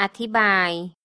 อธิบาย